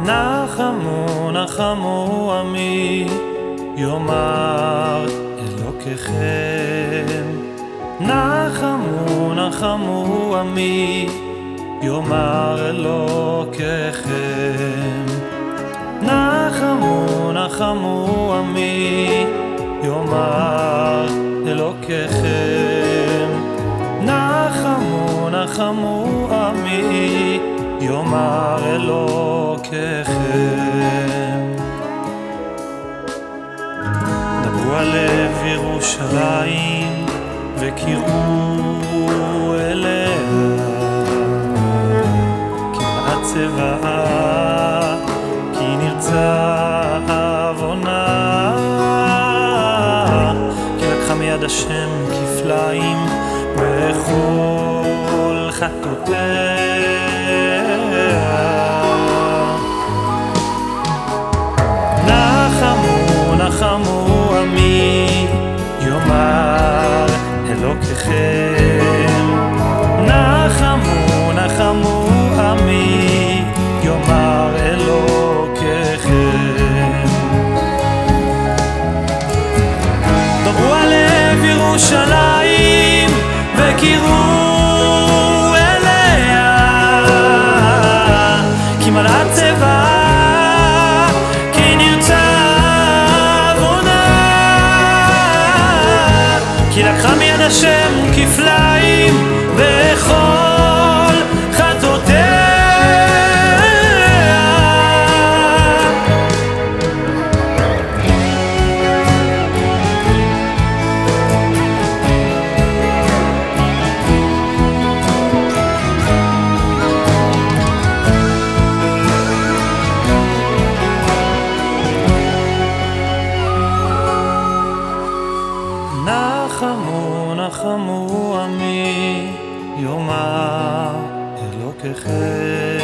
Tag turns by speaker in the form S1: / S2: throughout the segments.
S1: נחמו נחמו עמי יאמר אלוקיכם. נחמו נחמו עמי יאמר אלוקיכם. נחמו נחמו עמי יאמר אלוקיכם. נחמו נחמו עמי יאמר אלוקיכם. דברו על לב ירושלים וקראו אליה. כי מעט צבאה כי נרצה עוונה. כי לקחה מיד השם כפליים בכל חטאותיה נחמו עמי יאמר אלוקיכם. נחמו נחמו עמי יאמר אלוקיכם. דברו על לב ירושלים וקראו אליה כי מלאה צבאה כי לקחה מיד השם כפליים בכל נחמו נחמו עמי יאמר אלוקיכם.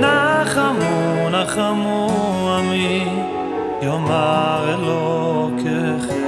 S1: נחמו נחמו עמי יאמר אלוקיכם